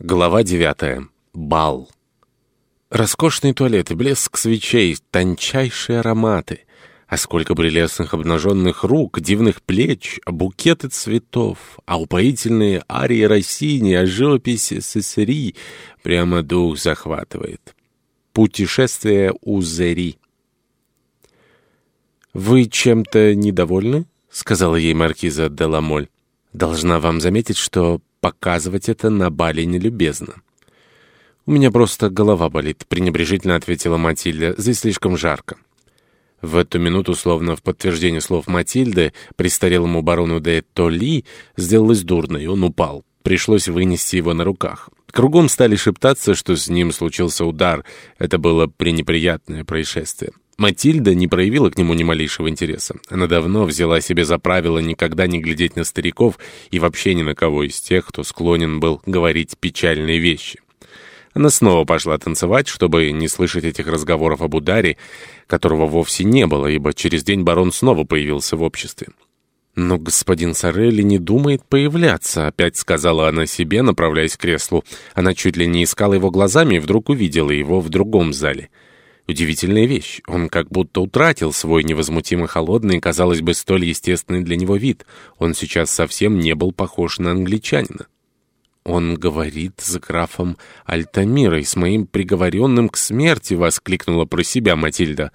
Глава девятая. Бал. Роскошные туалеты, блеск свечей, тончайшие ароматы. А сколько прелестных обнаженных рук, дивных плеч, букеты цветов, а упоительные арии Россини, а живопись Сесери прямо дух захватывает. Путешествие у Зери. «Вы чем-то недовольны?» — сказала ей маркиза де Ламоль. «Должна вам заметить, что показывать это на бале нелюбезно. «У меня просто голова болит», — пренебрежительно ответила Матильда. «Здесь слишком жарко». В эту минуту, словно в подтверждение слов Матильды, престарелому барону де Толи сделалось дурно, и он упал. Пришлось вынести его на руках. Кругом стали шептаться, что с ним случился удар. Это было пренеприятное происшествие. Матильда не проявила к нему ни малейшего интереса. Она давно взяла себе за правило никогда не глядеть на стариков и вообще ни на кого из тех, кто склонен был говорить печальные вещи. Она снова пошла танцевать, чтобы не слышать этих разговоров об ударе, которого вовсе не было, ибо через день барон снова появился в обществе. «Но господин Сорелли не думает появляться», — опять сказала она себе, направляясь к креслу. Она чуть ли не искала его глазами и вдруг увидела его в другом зале — Удивительная вещь. Он как будто утратил свой невозмутимо холодный, казалось бы, столь естественный для него вид. Он сейчас совсем не был похож на англичанина. «Он говорит с графом Альтамирой, с моим приговоренным к смерти!» — воскликнула про себя Матильда.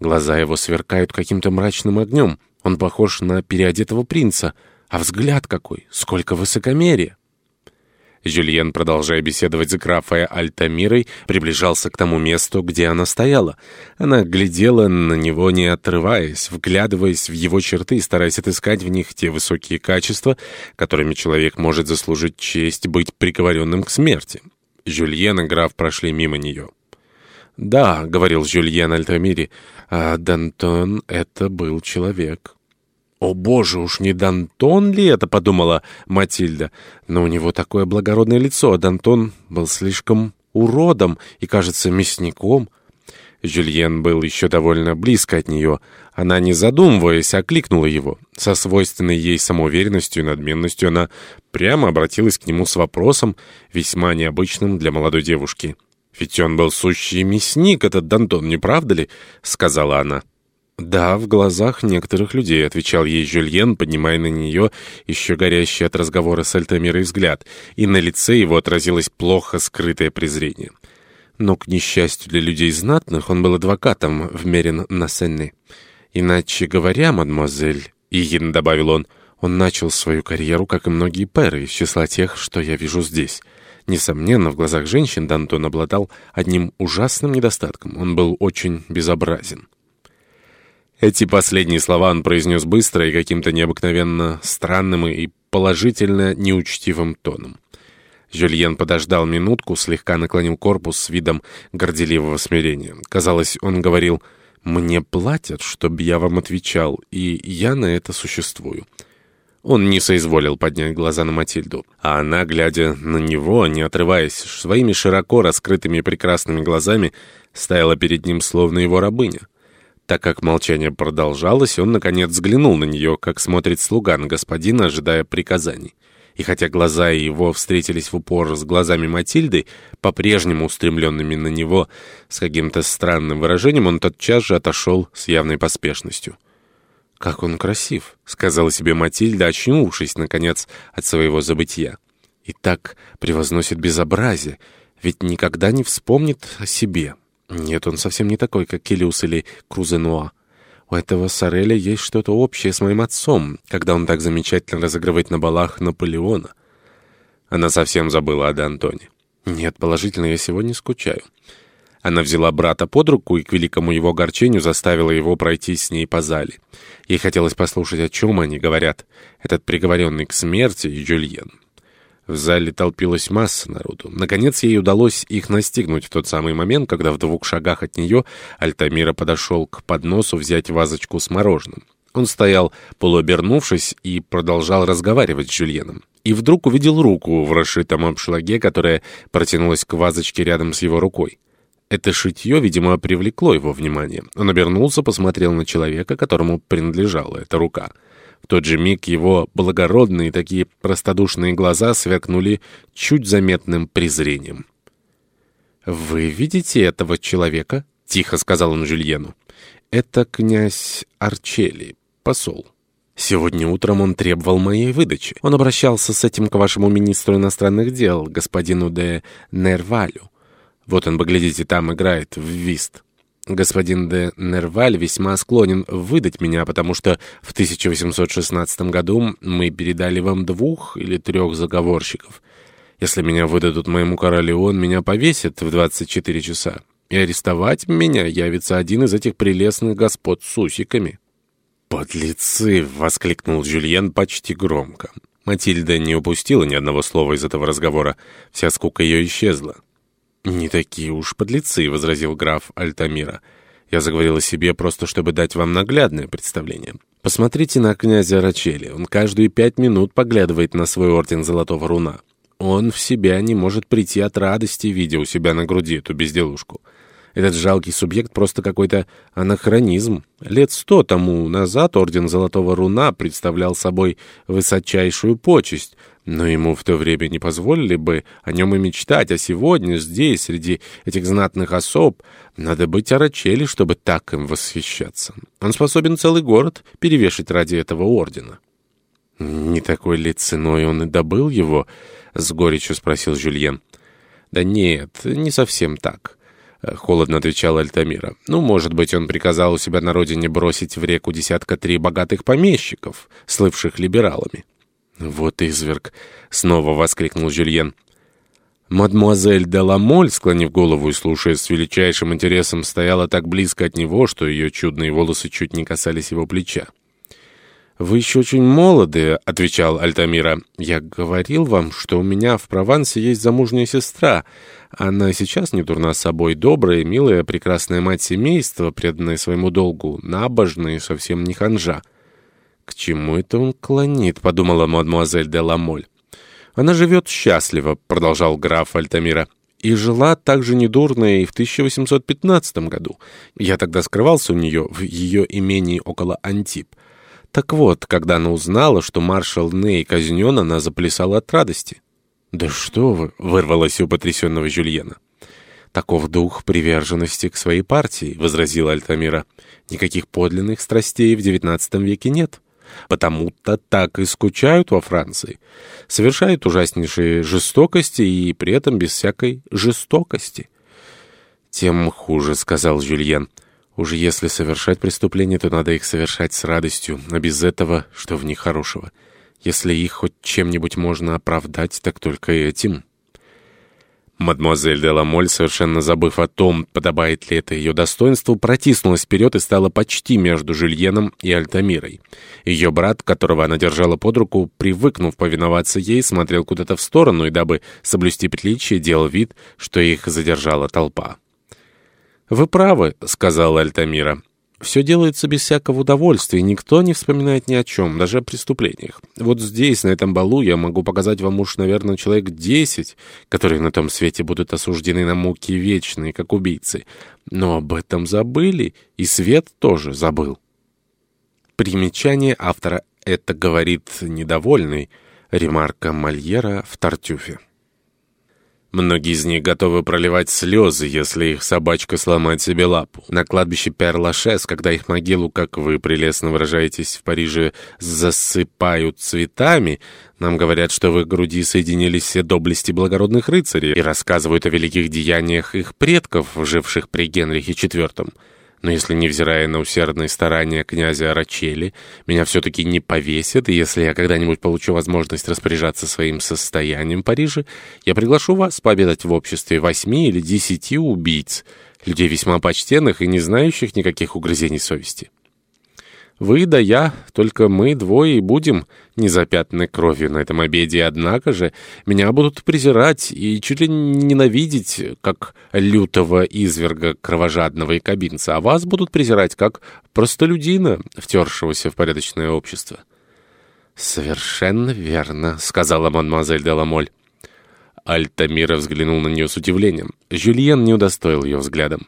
Глаза его сверкают каким-то мрачным огнем. Он похож на переодетого принца. А взгляд какой! Сколько высокомерия! Жюльен, продолжая беседовать с графой Альтамирой, приближался к тому месту, где она стояла. Она глядела на него, не отрываясь, вглядываясь в его черты, стараясь отыскать в них те высокие качества, которыми человек может заслужить честь быть приговоренным к смерти. Жюльен и граф прошли мимо нее. «Да», — говорил Жюльен Альтамире, — «а Д'Антон — это был человек». «О, боже, уж не Дантон ли это?» — подумала Матильда. «Но у него такое благородное лицо, а Дантон был слишком уродом и, кажется, мясником». Жюльен был еще довольно близко от нее. Она, не задумываясь, окликнула его. Со свойственной ей самоуверенностью и надменностью она прямо обратилась к нему с вопросом, весьма необычным для молодой девушки. «Ведь он был сущий мясник, этот Дантон, не правда ли?» — сказала она. «Да, в глазах некоторых людей», — отвечал ей Жюльен, поднимая на нее еще горящий от разговора с Альтамирой взгляд, и на лице его отразилось плохо скрытое презрение. Но, к несчастью для людей знатных, он был адвокатом в Мерин на. «Иначе говоря, мадемуазель», — Игин добавил он, — «он начал свою карьеру, как и многие пэры, из числа тех, что я вижу здесь». Несомненно, в глазах женщин Дантон обладал одним ужасным недостатком. Он был очень безобразен. Эти последние слова он произнес быстро и каким-то необыкновенно странным и положительно неучтивым тоном. Жюльен подождал минутку, слегка наклонил корпус с видом горделивого смирения. Казалось, он говорил «Мне платят, чтобы я вам отвечал, и я на это существую». Он не соизволил поднять глаза на Матильду, а она, глядя на него, не отрываясь, своими широко раскрытыми прекрасными глазами, стояла перед ним словно его рабыня. Так как молчание продолжалось, он, наконец, взглянул на нее, как смотрит слуга на господина, ожидая приказаний. И хотя глаза его встретились в упор с глазами Матильды, по-прежнему устремленными на него, с каким-то странным выражением, он тотчас же отошел с явной поспешностью. «Как он красив!» — сказала себе Матильда, очнувшись, наконец, от своего забытия. «И так превозносит безобразие, ведь никогда не вспомнит о себе». Нет, он совсем не такой, как Келиус или Крузенуа. У этого Сореля есть что-то общее с моим отцом, когда он так замечательно разыгрывает на балах Наполеона. Она совсем забыла о Д'Антоне. Нет, положительно, я сегодня скучаю. Она взяла брата под руку и, к великому его огорчению, заставила его пройти с ней по зале. Ей хотелось послушать, о чем они говорят, этот приговоренный к смерти и Джульен. В зале толпилась масса народу. Наконец ей удалось их настигнуть в тот самый момент, когда в двух шагах от нее Альтамира подошел к подносу взять вазочку с мороженым. Он стоял, полуобернувшись, и продолжал разговаривать с Жюльеном. И вдруг увидел руку в расшитом обшлаге, которая протянулась к вазочке рядом с его рукой. Это шитье, видимо, привлекло его внимание. Он обернулся, посмотрел на человека, которому принадлежала эта рука — В тот же миг его благородные, такие простодушные глаза сверкнули чуть заметным презрением. «Вы видите этого человека?» — тихо сказал он Жюльену. «Это князь Арчели, посол». Сегодня утром он требовал моей выдачи. Он обращался с этим к вашему министру иностранных дел, господину де Нервалю. Вот он, поглядите, там играет в вист. Господин де Нерваль весьма склонен выдать меня, потому что в 1816 году мы передали вам двух или трех заговорщиков. Если меня выдадут моему королю, он меня повесит в 24 часа. И арестовать меня явится один из этих прелестных господ с усиками». «Подлецы!» — воскликнул Жюльен почти громко. Матильда не упустила ни одного слова из этого разговора. Вся скука ее исчезла. «Не такие уж подлецы», — возразил граф Альтамира. «Я заговорил о себе просто, чтобы дать вам наглядное представление. Посмотрите на князя Рачели. Он каждые пять минут поглядывает на свой орден Золотого Руна. Он в себя не может прийти от радости, видя у себя на груди эту безделушку». Этот жалкий субъект просто какой-то анахронизм. Лет сто тому назад Орден Золотого Руна представлял собой высочайшую почесть, но ему в то время не позволили бы о нем и мечтать, а сегодня здесь, среди этих знатных особ, надо быть орочели, чтобы так им восхищаться. Он способен целый город перевешать ради этого ордена. «Не такой ли ценой он и добыл его?» — с горечью спросил Жюльен. «Да нет, не совсем так». — холодно отвечал Альтамира. «Ну, может быть, он приказал у себя на родине бросить в реку десятка три богатых помещиков, слывших либералами». «Вот изверг!» — снова воскликнул Жюльен. Мадемуазель де Ламоль, склонив голову и слушая с величайшим интересом, стояла так близко от него, что ее чудные волосы чуть не касались его плеча. «Вы еще очень молоды», — отвечал Альтамира. «Я говорил вам, что у меня в Провансе есть замужняя сестра. Она сейчас не дурна собой, добрая, милая, прекрасная мать семейства, преданная своему долгу, набожная и совсем не ханжа». «К чему это он клонит?» — подумала мадемуазель де Ламоль. «Она живет счастливо», — продолжал граф Альтамира. «И жила так же недурно и в 1815 году. Я тогда скрывался у нее в ее имении около Антип». Так вот, когда она узнала, что маршал Ней казнен, она заплясала от радости. «Да что вы!» — вырвалось у потрясенного Жюльена. «Таков дух приверженности к своей партии», — возразила Альтамира. «Никаких подлинных страстей в девятнадцатом веке нет. Потому-то так и скучают во Франции. Совершают ужаснейшие жестокости и при этом без всякой жестокости». «Тем хуже», — сказал Жюльен. Уже если совершать преступления, то надо их совершать с радостью, а без этого, что в них хорошего. Если их хоть чем-нибудь можно оправдать, так только этим. Мадемуазель де Ламоль, совершенно забыв о том, подобает ли это ее достоинству, протиснулась вперед и стала почти между Жюльеном и Альтамирой. Ее брат, которого она держала под руку, привыкнув повиноваться ей, смотрел куда-то в сторону и, дабы соблюсти приличие, делал вид, что их задержала толпа. «Вы правы», — сказала Альтамира. «Все делается без всякого удовольствия, никто не вспоминает ни о чем, даже о преступлениях. Вот здесь, на этом балу, я могу показать вам уж, наверное, человек десять, которые на том свете будут осуждены на муки вечные, как убийцы. Но об этом забыли, и свет тоже забыл». Примечание автора «это говорит недовольный» ремарка Мольера в Тартюфе. Многие из них готовы проливать слезы, если их собачка сломает себе лапу. На кладбище Пер-Лашес, когда их могилу, как вы прелестно выражаетесь, в Париже засыпают цветами, нам говорят, что в их груди соединились все доблести благородных рыцарей и рассказывают о великих деяниях их предков, живших при Генрихе IV. Но если, невзирая на усердные старания князя Рачели, меня все-таки не повесят, и если я когда-нибудь получу возможность распоряжаться своим состоянием в Париже, я приглашу вас пообедать в обществе восьми или десяти убийц, людей весьма почтенных и не знающих никаких угрызений совести. Вы да я, только мы двое и будем незапятнанной кровью на этом обеде, однако же меня будут презирать и чуть ли ненавидеть, как лютого изверга кровожадного и кабинца, а вас будут презирать, как простолюдина, втершегося в порядочное общество». «Совершенно верно», — сказала мадемуазель де Ламоль. Альтамира взглянул на нее с удивлением. Жюльен не удостоил ее взглядом.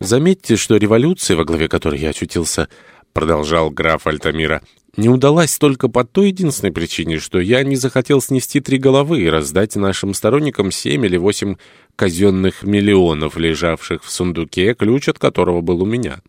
«Заметьте, что революция, во главе которой я очутился, — продолжал граф Альтамира, — не удалась только по той единственной причине, что я не захотел снести три головы и раздать нашим сторонникам семь или восемь казенных миллионов, лежавших в сундуке, ключ от которого был у меня.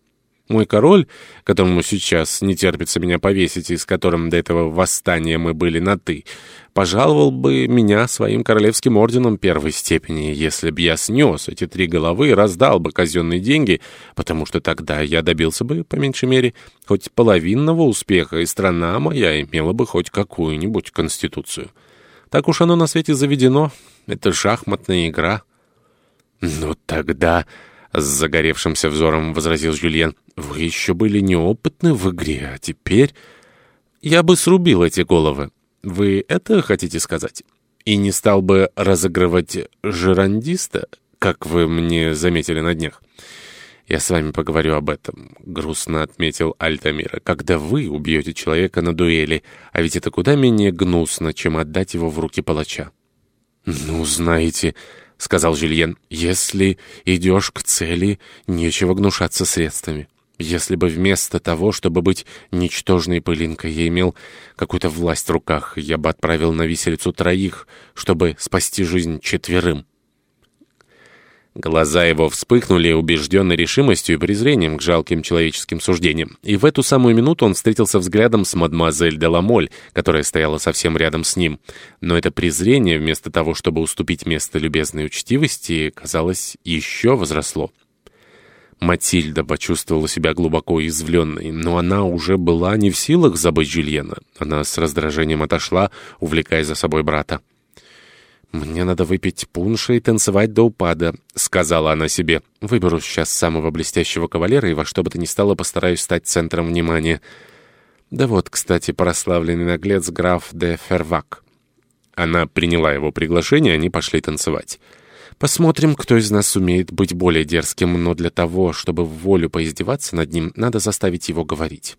Мой король, которому сейчас не терпится меня повесить и с которым до этого восстания мы были на «ты», пожаловал бы меня своим королевским орденом первой степени, если б я снес эти три головы и раздал бы казенные деньги, потому что тогда я добился бы, по меньшей мере, хоть половинного успеха, и страна моя имела бы хоть какую-нибудь конституцию. Так уж оно на свете заведено. Это шахматная игра. «Ну тогда...» — с загоревшимся взором возразил Жюльен. «Вы еще были неопытны в игре, а теперь...» «Я бы срубил эти головы. Вы это хотите сказать? И не стал бы разыгрывать жерандиста, как вы мне заметили на днях?» «Я с вами поговорю об этом», — грустно отметил Альтамира. «Когда вы убьете человека на дуэли, а ведь это куда менее гнусно, чем отдать его в руки палача». «Ну, знаете...» — сказал Жильен, — «если идешь к цели, нечего гнушаться средствами. Если бы вместо того, чтобы быть ничтожной пылинкой, я имел какую-то власть в руках, я бы отправил на виселицу троих, чтобы спасти жизнь четверым». Глаза его вспыхнули убежденной решимостью и презрением к жалким человеческим суждениям. И в эту самую минуту он встретился взглядом с мадемуазель де Ламоль, которая стояла совсем рядом с ним. Но это презрение, вместо того, чтобы уступить место любезной учтивости, казалось, еще возросло. Матильда почувствовала себя глубоко извленной, но она уже была не в силах забыть Жюльена. Она с раздражением отошла, увлекая за собой брата. «Мне надо выпить пунша и танцевать до упада», — сказала она себе. «Выберу сейчас самого блестящего кавалера и во что бы то ни стало постараюсь стать центром внимания». Да вот, кстати, прославленный наглец граф де Фервак. Она приняла его приглашение, они пошли танцевать. Посмотрим, кто из нас сумеет быть более дерзким, но для того, чтобы в волю поиздеваться над ним, надо заставить его говорить.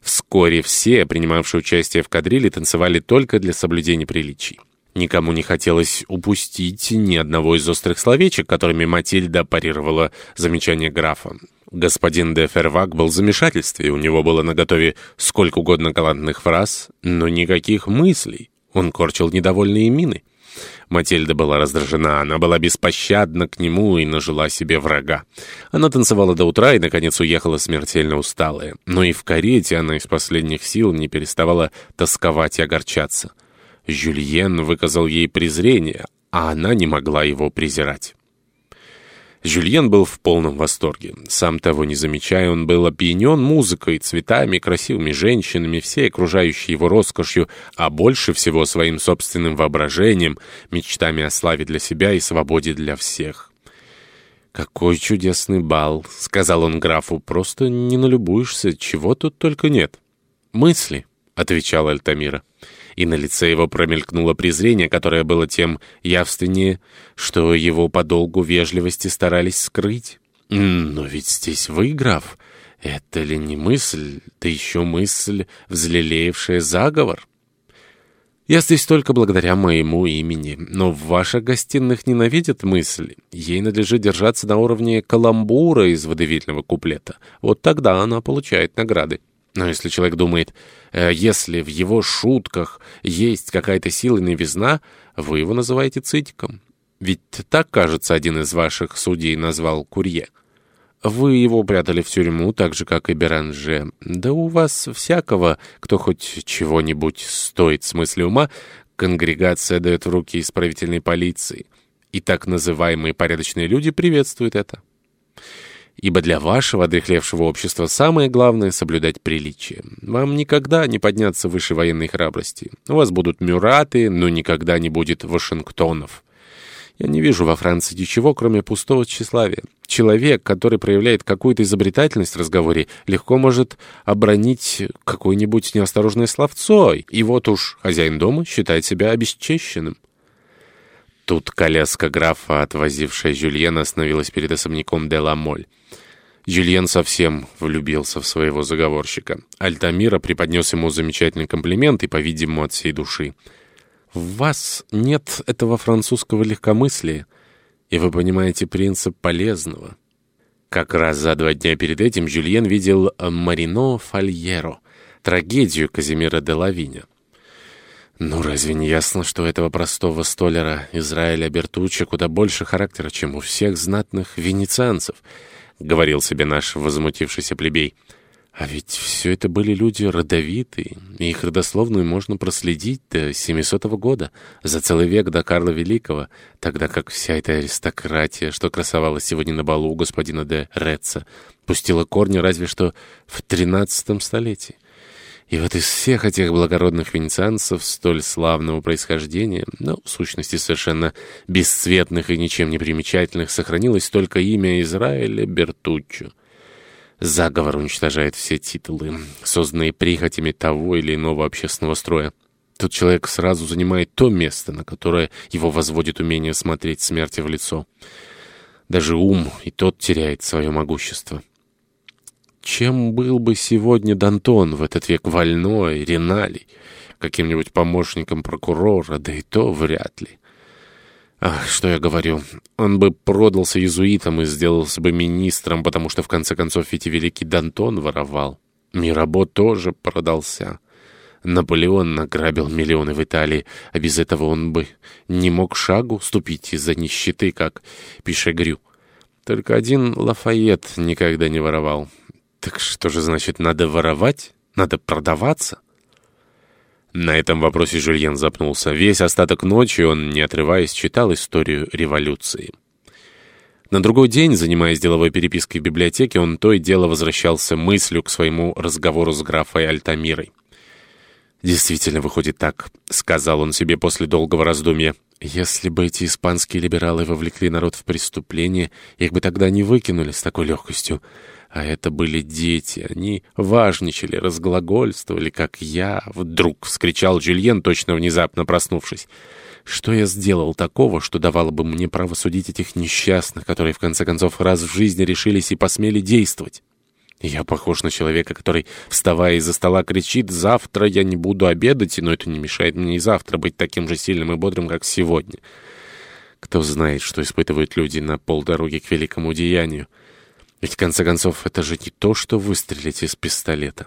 Вскоре все, принимавшие участие в кадриле, танцевали только для соблюдения приличий. Никому не хотелось упустить ни одного из острых словечек, которыми Матильда парировала замечание графа. Господин де Фервак был в замешательстве, у него было наготове сколько угодно галантных фраз, но никаких мыслей. Он корчил недовольные мины. Матильда была раздражена, она была беспощадна к нему и нажила себе врага. Она танцевала до утра и, наконец, уехала смертельно усталая. Но и в карете она из последних сил не переставала тосковать и огорчаться. Жюльен выказал ей презрение, а она не могла его презирать. Жюльен был в полном восторге. Сам того не замечая, он был опьянен музыкой, цветами, красивыми женщинами, всей окружающей его роскошью, а больше всего своим собственным воображением, мечтами о славе для себя и свободе для всех. «Какой чудесный бал!» — сказал он графу. «Просто не налюбуешься, чего тут только нет». «Мысли», — отвечал Альтамира и на лице его промелькнуло презрение, которое было тем явственнее, что его по долгу вежливости старались скрыть. «Но ведь здесь вы, граф, это ли не мысль, да еще мысль, взлелеевшая заговор?» «Я здесь только благодаря моему имени, но в ваших гостиных ненавидят мысль. Ей надлежит держаться на уровне каламбура из водевильного куплета. Вот тогда она получает награды». Но если человек думает, э, если в его шутках есть какая-то сила и новизна, вы его называете цитиком. Ведь так, кажется, один из ваших судей назвал Курье. Вы его прятали в тюрьму, так же, как и Беранже. Да у вас всякого, кто хоть чего-нибудь стоит в смысле ума, конгрегация дает в руки исправительной полиции. И так называемые порядочные люди приветствуют это ибо для вашего одрехлевшего общества самое главное — соблюдать приличие. Вам никогда не подняться выше военной храбрости. У вас будут мюраты, но никогда не будет Вашингтонов. Я не вижу во Франции ничего, кроме пустого тщеславия. Человек, который проявляет какую-то изобретательность в разговоре, легко может обронить какое-нибудь неосторожное словцо, и вот уж хозяин дома считает себя обесчещенным. Тут коляска графа, отвозившая Жюльена, остановилась перед особняком де Ламоль. Жюльен совсем влюбился в своего заговорщика. Альтамира преподнес ему замечательный комплимент и, по-видимому, от всей души. «В вас нет этого французского легкомыслия, и вы понимаете принцип полезного». Как раз за два дня перед этим Жюльен видел Марино Фальеро — трагедию Казимира де Лавиня. Ну, разве не ясно, что этого простого столяра Израиля Бертуччи куда больше характера, чем у всех знатных венецианцев, — говорил себе наш возмутившийся плебей. А ведь все это были люди родовитые, и их родословную можно проследить до 700 -го года, за целый век до Карла Великого, тогда как вся эта аристократия, что красовалась сегодня на балу у господина де Реца, пустила корни разве что в 13 столетии. И вот из всех этих благородных венецианцев столь славного происхождения, но в сущности совершенно бесцветных и ничем не примечательных, сохранилось только имя Израиля Бертуччо. Заговор уничтожает все титулы, созданные прихотями того или иного общественного строя. Тут человек сразу занимает то место, на которое его возводит умение смотреть смерти в лицо. Даже ум и тот теряет свое могущество. Чем был бы сегодня Дантон в этот век вольной, Реналий, каким-нибудь помощником прокурора, да и то вряд ли. Ах, что я говорю, он бы продался иезуитам и сделался бы министром, потому что, в конце концов, ведь и великий Дантон воровал. Мирабо тоже продался. Наполеон награбил миллионы в Италии, а без этого он бы не мог шагу ступить из-за нищеты, как Пишегрю. Только один Лафайет никогда не воровал. Так что же значит, надо воровать? Надо продаваться? На этом вопросе Жюльен запнулся. Весь остаток ночи он, не отрываясь, читал историю революции. На другой день, занимаясь деловой перепиской в библиотеке, он то и дело возвращался мыслью к своему разговору с графой Альтамирой. «Действительно выходит так», — сказал он себе после долгого раздумья. «Если бы эти испанские либералы вовлекли народ в преступление, их бы тогда не выкинули с такой легкостью. А это были дети. Они важничали, разглагольствовали, как я. Вдруг вскричал Жюльен, точно внезапно проснувшись. Что я сделал такого, что давало бы мне право судить этих несчастных, которые в конце концов раз в жизни решились и посмели действовать? Я похож на человека, который, вставая из-за стола, кричит «Завтра я не буду обедать», но это не мешает мне и завтра быть таким же сильным и бодрым, как сегодня. Кто знает, что испытывают люди на полдороги к великому деянию. Ведь, в конце концов, это же не то, что выстрелить из пистолета.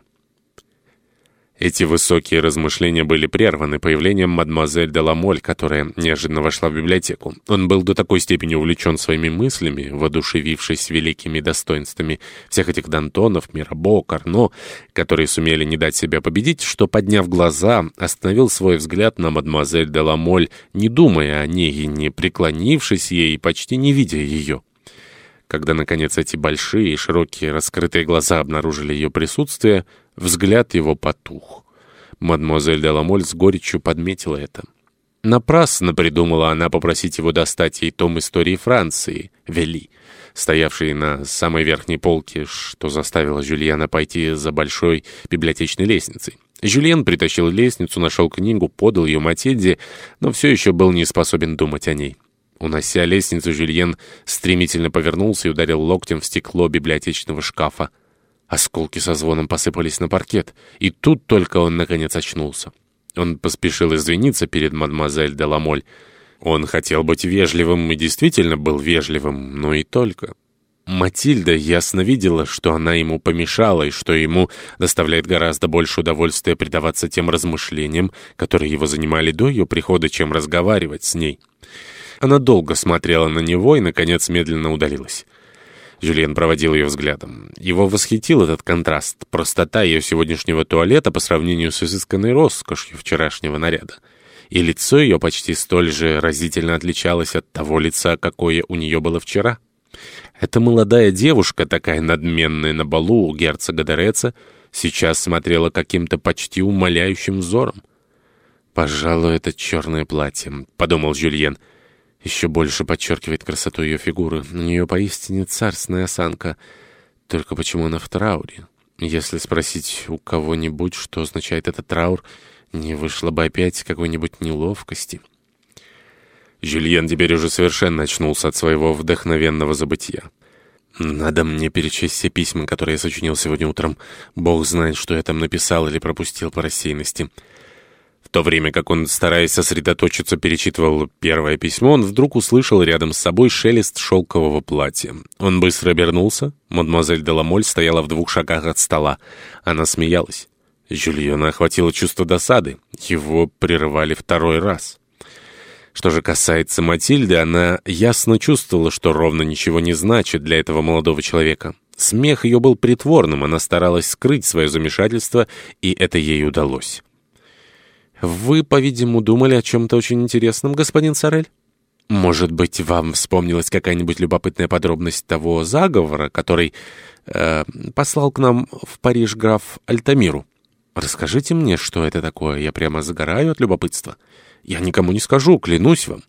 Эти высокие размышления были прерваны появлением мадемуазель де Ламоль, которая неожиданно вошла в библиотеку. Он был до такой степени увлечен своими мыслями, воодушевившись великими достоинствами всех этих Д'Антонов, Мирабо, Карно, которые сумели не дать себя победить, что, подняв глаза, остановил свой взгляд на мадемуазель де Ламоль, не думая о ней и не преклонившись ей, почти не видя ее. Когда, наконец, эти большие и широкие раскрытые глаза обнаружили ее присутствие, взгляд его потух. Мадемуазель де Ламоль с горечью подметила это. Напрасно придумала она попросить его достать ей том истории Франции, Вели, стоявший на самой верхней полке, что заставило Жюльена пойти за большой библиотечной лестницей. Жюльен притащил лестницу, нашел книгу, подал ее Матильде, но все еще был не способен думать о ней. Унося лестницу, Жюльен стремительно повернулся и ударил локтем в стекло библиотечного шкафа. Осколки со звоном посыпались на паркет, и тут только он, наконец, очнулся. Он поспешил извиниться перед мадемуазель де Ламоль. Он хотел быть вежливым и действительно был вежливым, но и только. Матильда ясно видела, что она ему помешала, и что ему доставляет гораздо больше удовольствия предаваться тем размышлениям, которые его занимали до ее прихода, чем разговаривать с ней. Она долго смотрела на него и, наконец, медленно удалилась. Жюльен проводил ее взглядом. Его восхитил этот контраст, простота ее сегодняшнего туалета по сравнению с изысканной роскошью вчерашнего наряда. И лицо ее почти столь же разительно отличалось от того лица, какое у нее было вчера. Эта молодая девушка, такая надменная на балу у герцога Дореца, сейчас смотрела каким-то почти умоляющим взором. «Пожалуй, это черное платье», — подумал Жюльен, — еще больше подчеркивает красоту ее фигуры. У нее поистине царственная осанка. Только почему она в трауре? Если спросить у кого-нибудь, что означает этот траур, не вышло бы опять какой-нибудь неловкости. Жюльен теперь уже совершенно очнулся от своего вдохновенного забытия. «Надо мне перечесть все письма, которые я сочинил сегодня утром. Бог знает, что я там написал или пропустил по рассеянности». В то время как он, стараясь сосредоточиться, перечитывал первое письмо, он вдруг услышал рядом с собой шелест шелкового платья. Он быстро обернулся. Мадемуазель Деламоль стояла в двух шагах от стола. Она смеялась. Жюльена охватило чувство досады. Его прерывали второй раз. Что же касается Матильды, она ясно чувствовала, что ровно ничего не значит для этого молодого человека. Смех ее был притворным, она старалась скрыть свое замешательство, и это ей удалось. «Вы, по-видимому, думали о чем-то очень интересном, господин Сорель? Может быть, вам вспомнилась какая-нибудь любопытная подробность того заговора, который э, послал к нам в Париж граф Альтамиру? Расскажите мне, что это такое, я прямо загораю от любопытства». Я никому не скажу, клянусь вам».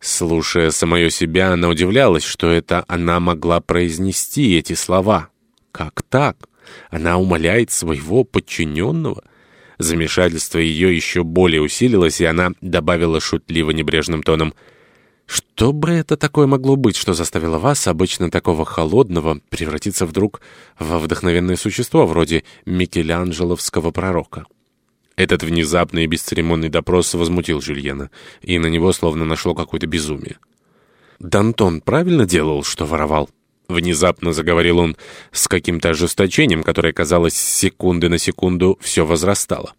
Слушая самое себя, она удивлялась, что это она могла произнести эти слова. Как так? Она умоляет своего подчиненного? Замешательство ее еще более усилилось, и она добавила шутливо небрежным тоном. «Что бы это такое могло быть, что заставило вас, обычно такого холодного, превратиться вдруг во вдохновенное существо, вроде Микеланджеловского пророка?» Этот внезапный и бесцеремонный допрос возмутил Жюльена, и на него словно нашло какое-то безумие. «Дантон правильно делал, что воровал?» Внезапно заговорил он с каким-то ожесточением, которое, казалось, секунды на секунду все возрастало.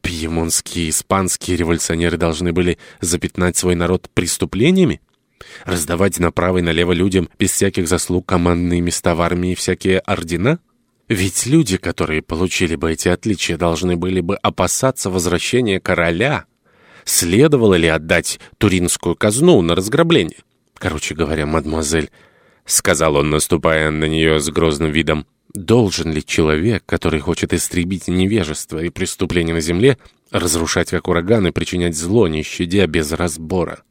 Пьемонские испанские революционеры должны были запятнать свой народ преступлениями? Раздавать направо и налево людям без всяких заслуг командные места в армии всякие ордена? Ведь люди, которые получили бы эти отличия, должны были бы опасаться возвращения короля. Следовало ли отдать туринскую казну на разграбление? Короче говоря, мадемуазель, — сказал он, наступая на нее с грозным видом, — должен ли человек, который хочет истребить невежество и преступления на земле, разрушать как ураган и причинять зло, не щадя без разбора?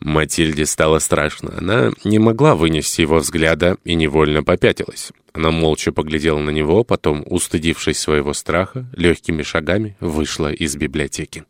Матильде стало страшно. Она не могла вынести его взгляда и невольно попятилась. Она молча поглядела на него, потом, устыдившись своего страха, легкими шагами вышла из библиотеки.